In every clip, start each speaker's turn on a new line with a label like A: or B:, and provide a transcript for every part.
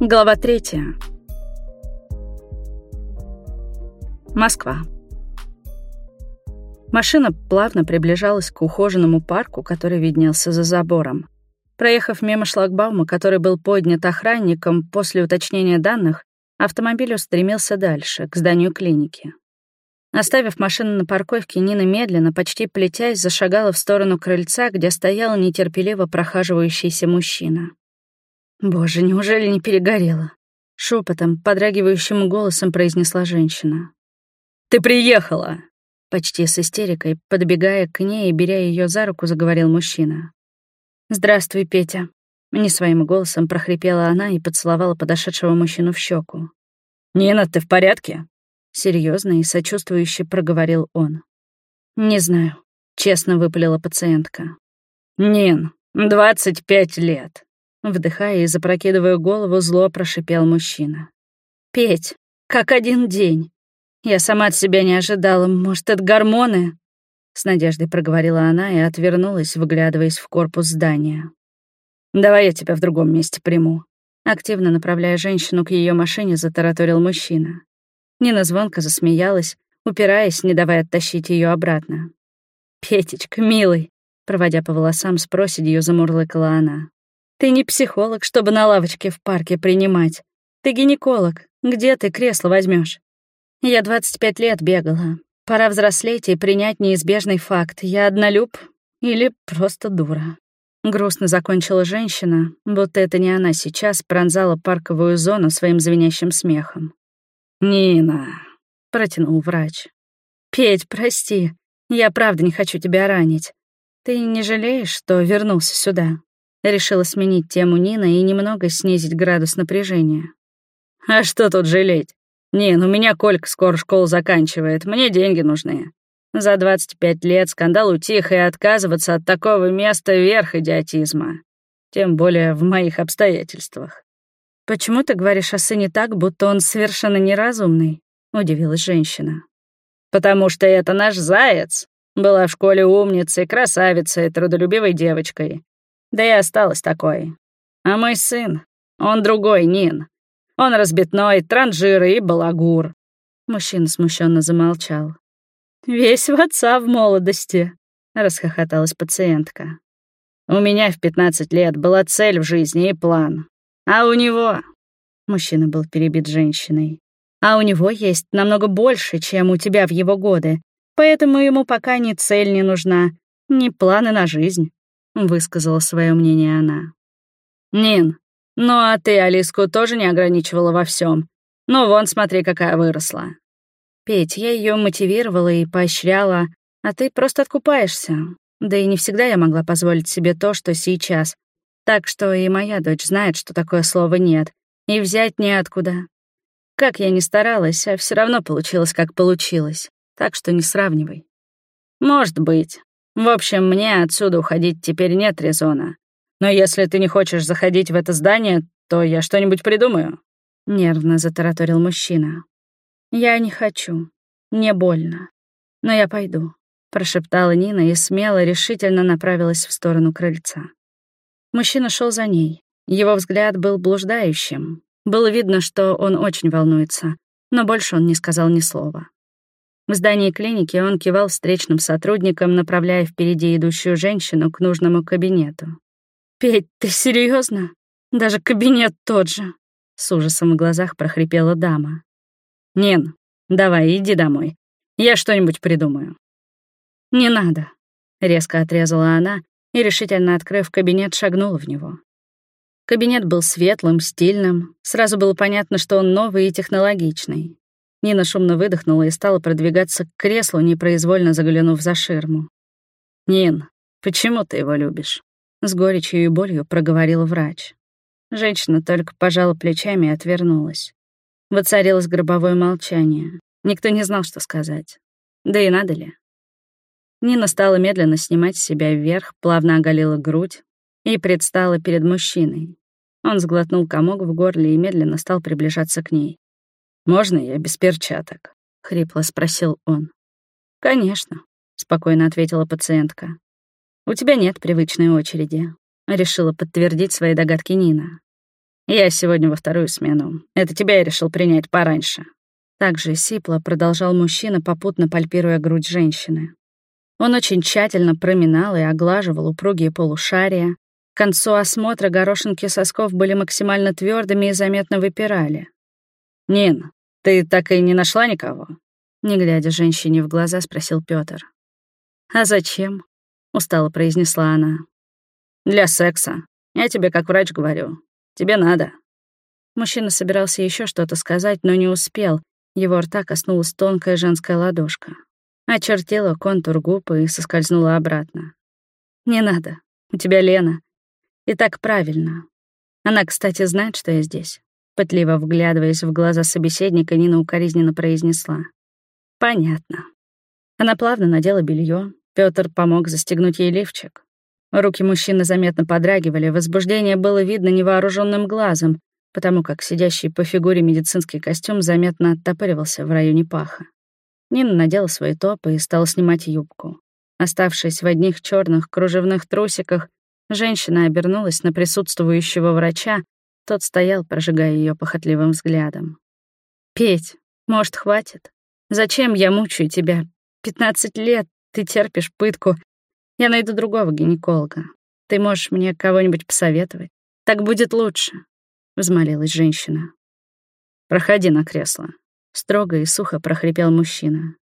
A: Глава третья. Москва. Машина плавно приближалась к ухоженному парку, который виднелся за забором. Проехав мимо шлагбаума, который был поднят охранником после уточнения данных, автомобиль устремился дальше, к зданию клиники. Оставив машину на парковке, Нина медленно, почти плетясь, зашагала в сторону крыльца, где стоял нетерпеливо прохаживающийся мужчина. Боже, неужели не перегорела? Шепотом, подрагивающим голосом произнесла женщина. «Ты приехала!» Почти с истерикой, подбегая к ней и беря ее за руку, заговорил мужчина. «Здравствуй, Петя». Не своим голосом прохрипела она и поцеловала подошедшего мужчину в щеку. «Нина, ты в порядке?» Серьезно и сочувствующе проговорил он. «Не знаю», — честно выпалила пациентка. «Нин, двадцать пять лет. Вдыхая и запрокидывая голову, зло прошипел мужчина. «Петь, как один день. Я сама от себя не ожидала. Может, это гормоны?» С надеждой проговорила она и отвернулась, выглядываясь в корпус здания. «Давай я тебя в другом месте приму». Активно направляя женщину к ее машине, затараторил мужчина. Нина звонко засмеялась, упираясь, не давая оттащить ее обратно. «Петечка, милый», проводя по волосам с проседью, замурлыкала она. Ты не психолог, чтобы на лавочке в парке принимать. Ты гинеколог. Где ты кресло возьмешь? Я 25 лет бегала. Пора взрослеть и принять неизбежный факт. Я однолюб или просто дура. Грустно закончила женщина, будто это не она сейчас пронзала парковую зону своим звенящим смехом. «Нина», — протянул врач. «Петь, прости, я правда не хочу тебя ранить. Ты не жалеешь, что вернулся сюда?» Решила сменить тему Нина и немного снизить градус напряжения. «А что тут жалеть? Не, ну меня Колька скоро школу заканчивает, мне деньги нужны. За 25 лет скандал утих, и отказываться от такого места — верх идиотизма. Тем более в моих обстоятельствах». «Почему ты говоришь о сыне так, будто он совершенно неразумный?» — удивилась женщина. «Потому что это наш заяц. Была в школе умницей, красавицей, трудолюбивой девочкой. Да и осталась такой. А мой сын, он другой, Нин. Он разбитной, транжир и балагур. Мужчина смущенно замолчал. «Весь в отца в молодости», — расхохоталась пациентка. «У меня в 15 лет была цель в жизни и план. А у него...» Мужчина был перебит женщиной. «А у него есть намного больше, чем у тебя в его годы, поэтому ему пока ни цель не нужна, ни планы на жизнь высказала свое мнение она. «Нин, ну а ты Алиску тоже не ограничивала во всем. Ну вон, смотри, какая выросла». «Петь, я ее мотивировала и поощряла, а ты просто откупаешься. Да и не всегда я могла позволить себе то, что сейчас. Так что и моя дочь знает, что такое слово «нет», и взять неоткуда. Как я ни старалась, а все равно получилось, как получилось. Так что не сравнивай. Может быть, в общем, мне отсюда уходить теперь нет резона. Но если ты не хочешь заходить в это здание, то я что-нибудь придумаю». Нервно затараторил мужчина. «Я не хочу. Мне больно. Но я пойду», — прошептала Нина и смело, решительно направилась в сторону крыльца. Мужчина шел за ней. Его взгляд был блуждающим. Было видно, что он очень волнуется, но больше он не сказал ни слова. В здании клиники он кивал встречным сотрудникам, направляя впереди идущую женщину к нужному кабинету. «Петь, ты серьезно? Даже кабинет тот же!» С ужасом в глазах прохрипела дама. «Нин, давай, иди домой. Я что-нибудь придумаю». «Не надо», — резко отрезала она и, решительно открыв кабинет, шагнула в него. Кабинет был светлым, стильным, сразу было понятно, что он новый и технологичный. Нина шумно выдохнула и стала продвигаться к креслу, непроизвольно заглянув за ширму. «Нин, почему ты его любишь?» С горечью и болью проговорил врач. Женщина только пожала плечами и отвернулась. Воцарилось гробовое молчание. Никто не знал, что сказать. Да и надо ли? Нина стала медленно снимать себя вверх, плавно оголила грудь и предстала перед мужчиной. Он сглотнул комок в горле и медленно стал приближаться к ней. «Можно я без перчаток?» — хрипло спросил он. «Конечно», — спокойно ответила пациентка. «У тебя нет привычной очереди», — решила подтвердить свои догадки Нина.
B: Я сегодня во вторую смену. Это тебя я решил принять пораньше».
A: Также сипло продолжал мужчина, попутно пальпируя грудь женщины. Он очень тщательно проминал и оглаживал упругие полушария. К концу осмотра горошинки сосков были максимально твердыми и заметно выпирали.
B: «Нин, ты так и не нашла никого?»
A: Не глядя женщине в глаза, спросил Пётр. «А зачем?» — устало произнесла она.
B: «Для секса. Я тебе как врач говорю. Тебе надо».
A: Мужчина собирался еще что-то сказать, но не успел. Его рта коснулась тонкая женская ладошка. Очертила контур губ и соскользнула обратно. «Не надо. У тебя Лена. И так правильно. Она, кстати, знает, что я здесь». Пытливо вглядываясь в глаза собеседника, Нина укоризненно произнесла. «Понятно». Она плавно надела белье. Пётр помог застегнуть ей лифчик. Руки мужчины заметно подрагивали, возбуждение было видно невооруженным глазом, потому как сидящий по фигуре медицинский костюм заметно оттопыривался в районе паха. Нина надела свои топы и стала снимать юбку. Оставшись в одних черных кружевных трусиках, женщина обернулась на присутствующего врача, тот стоял, прожигая ее похотливым взглядом. «Петь, может, хватит? Зачем я мучаю тебя? Пятнадцать лет, ты терпишь пытку, я найду другого гинеколога. Ты можешь мне кого-нибудь посоветовать? Так будет лучше», — взмолилась женщина.
B: «Проходи на кресло», — строго и сухо прохрипел мужчина.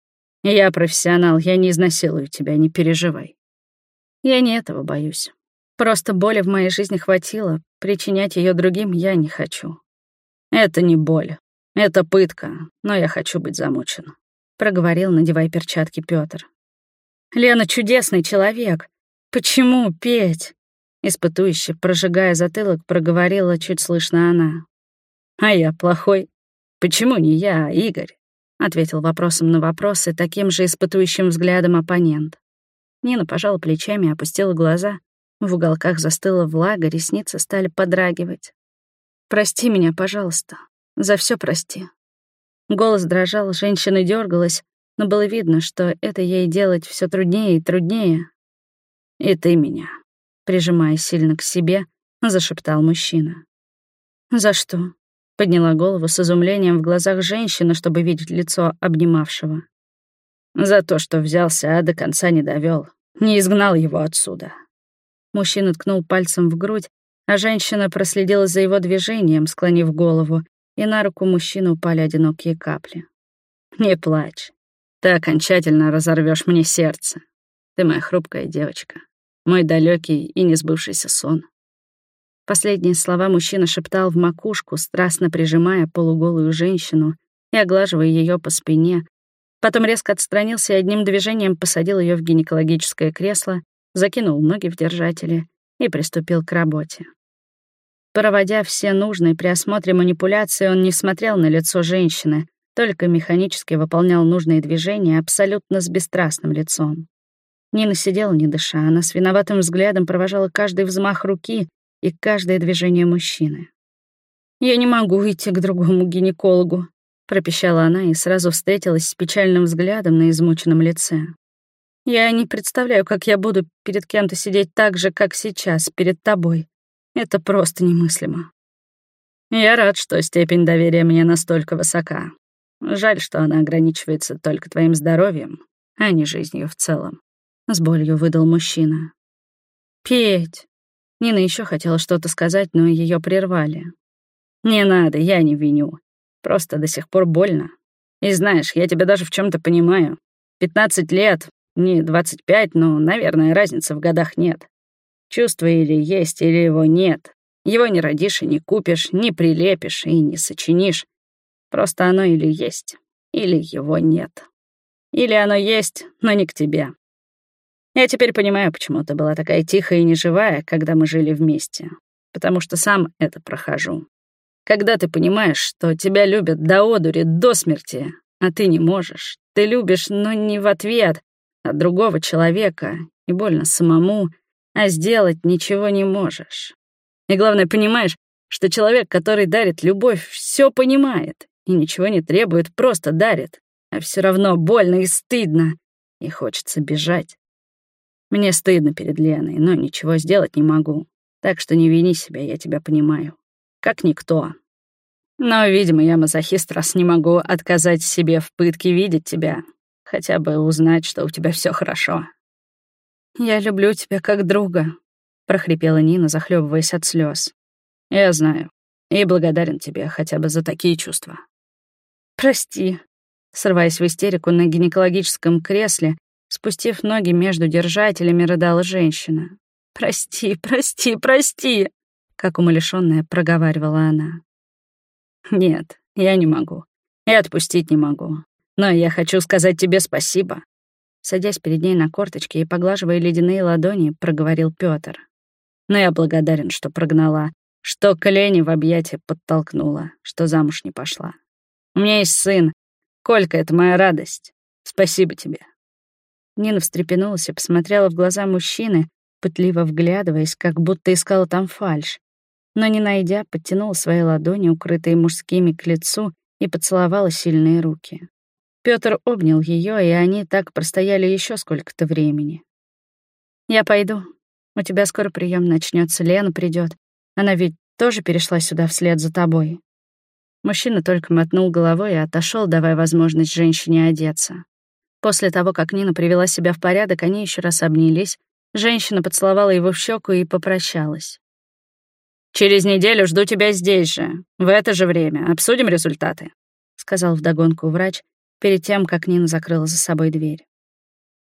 B: «Я профессионал, я не изнасилую тебя, не переживай».
A: «Я не этого боюсь. Просто боли в моей жизни хватило, причинять ее другим я не хочу».
B: «Это не боль, это пытка, но я хочу быть замучен», — проговорил, надевая перчатки Пётр.
A: Лена чудесный человек. Почему петь? Испытующе, прожигая затылок, проговорила чуть слышно она.
B: А я плохой. Почему не я, а Игорь? Ответил вопросом на вопрос и таким же испытующим взглядом оппонент.
A: Нина пожала плечами, опустила глаза. В уголках застыла влага, ресницы стали подрагивать. «Прости меня, пожалуйста. За все прости». Голос дрожал, женщина дергалась, но было видно, что это ей делать все труднее и труднее.
B: «И ты меня», —
A: прижимая сильно к себе, зашептал мужчина. «За что?» — подняла голову с изумлением в глазах женщины, чтобы видеть лицо обнимавшего.
B: «За то, что взялся, а до конца не довел, не изгнал его отсюда».
A: Мужчина ткнул пальцем в грудь, а женщина проследила за его движением, склонив голову, и на руку мужчины упали одинокие капли.
B: «Не плачь. Ты окончательно разорвешь мне сердце. Ты моя хрупкая девочка, мой далекий и несбывшийся сон.
A: Последние слова мужчина шептал в макушку, страстно прижимая полуголую женщину и оглаживая ее по спине. Потом резко отстранился и одним движением посадил ее в гинекологическое кресло, закинул ноги в держатели и приступил к работе. Проводя все нужные при осмотре манипуляции, он не смотрел на лицо женщины, только механически выполнял нужные движения абсолютно с бесстрастным лицом. Нина сидела не дыша, она с виноватым взглядом провожала каждый взмах руки и каждое движение мужчины. «Я не могу идти к другому гинекологу», — пропищала она и сразу встретилась с печальным взглядом на измученном лице. «Я не представляю, как я буду перед кем-то сидеть так же, как сейчас, перед тобой. Это просто немыслимо».
B: «Я рад, что степень доверия мне настолько высока», Жаль, что она ограничивается только твоим здоровьем, а не жизнью в целом. С болью выдал мужчина.
A: Петь. Нина еще хотела что-то сказать, но ее прервали.
B: Не надо, я не виню. Просто до сих пор больно. И знаешь, я тебя даже в чем то понимаю. 15 лет, не 25, но, наверное, разницы в годах нет. Чувство или есть, или его нет. Его не родишь и не купишь, не прилепишь и не сочинишь. Просто оно или есть, или его нет. Или оно есть, но не к тебе. Я теперь понимаю, почему ты была такая тихая и неживая, когда мы жили вместе. Потому что сам это прохожу. Когда ты понимаешь, что тебя любят до одури, до смерти, а ты не можешь. Ты любишь, но не в ответ, а другого человека, и больно самому, а сделать ничего не можешь. И главное, понимаешь, что человек, который дарит любовь, все понимает и ничего не требует, просто дарит. А все равно больно и стыдно, и хочется бежать. Мне стыдно перед Леной, но ничего сделать не могу. Так что не вини себя, я тебя понимаю. как никто. Но, видимо, я мазохист, раз не могу отказать себе в пытке видеть тебя, хотя бы узнать, что у тебя все хорошо.
A: «Я люблю тебя как друга», — прохрипела Нина, захлебываясь от слез.
B: «Я знаю. И благодарен тебе хотя бы за такие чувства».
A: «Прости», — срываясь в истерику на гинекологическом кресле, спустив ноги между держателями, рыдала женщина. «Прости, прости, прости», — как умалишённая проговаривала она.
B: «Нет, я не могу. И отпустить не могу. Но я хочу сказать тебе спасибо
A: садясь перед ней на корточки и поглаживая ледяные ладони, проговорил Пётр.
B: «Но я благодарен, что прогнала, что колени в объятия подтолкнула, что замуж не пошла. У меня есть сын. Колька — это моя радость. Спасибо тебе».
A: Нина встрепенулась и посмотрела в глаза мужчины, пытливо вглядываясь, как будто искала там фальшь. Но, не найдя, подтянула свои ладони, укрытые мужскими, к лицу, и поцеловала сильные руки. Пётр обнял её, и они так простояли ещё сколько-то времени. «Я пойду. У тебя скоро прием начнется. Лена придёт. Она ведь тоже перешла сюда вслед за тобой». Мужчина только мотнул головой и отошёл, давая возможность женщине одеться. После того, как Нина привела себя в порядок, они ещё раз обнялись. Женщина поцеловала его в щеку и попрощалась.
B: «Через неделю жду тебя здесь же, в это же время. Обсудим результаты», — сказал вдогонку врач, перед тем, как Нина закрыла за собой дверь.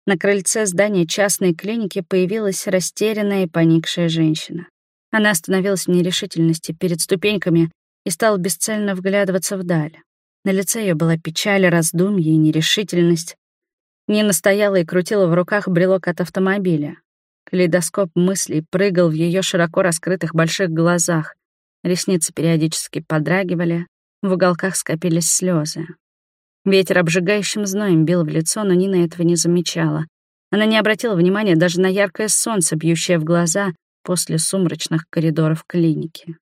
A: На крыльце здания частной клиники появилась растерянная и поникшая женщина. Она остановилась в нерешительности перед ступеньками и стала бесцельно вглядываться вдаль. На лице ее была печаль, раздумье и нерешительность. Нина стояла и крутила в руках брелок от автомобиля. Калейдоскоп мыслей прыгал в ее широко раскрытых больших глазах. Ресницы периодически подрагивали, в уголках скопились слезы. Ветер обжигающим зноем бил в лицо, но Нина этого не замечала. Она не обратила внимания даже на яркое солнце, бьющее в глаза после сумрачных коридоров клиники.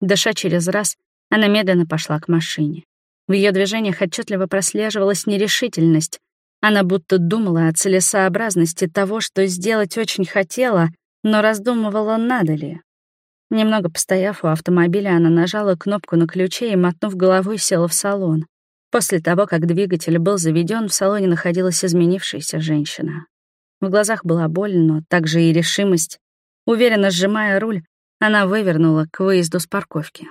A: Дыша через раз, она медленно пошла к машине. В ее движениях отчетливо прослеживалась нерешительность. Она будто думала о целесообразности того, что сделать очень хотела, но раздумывала, надо ли. Немного постояв у автомобиля, она нажала кнопку на ключе и, мотнув головой, села в салон. После того, как двигатель был заведен, в салоне находилась изменившаяся женщина. В глазах была боль, но также и решимость. Уверенно сжимая руль, она вывернула к выезду с парковки.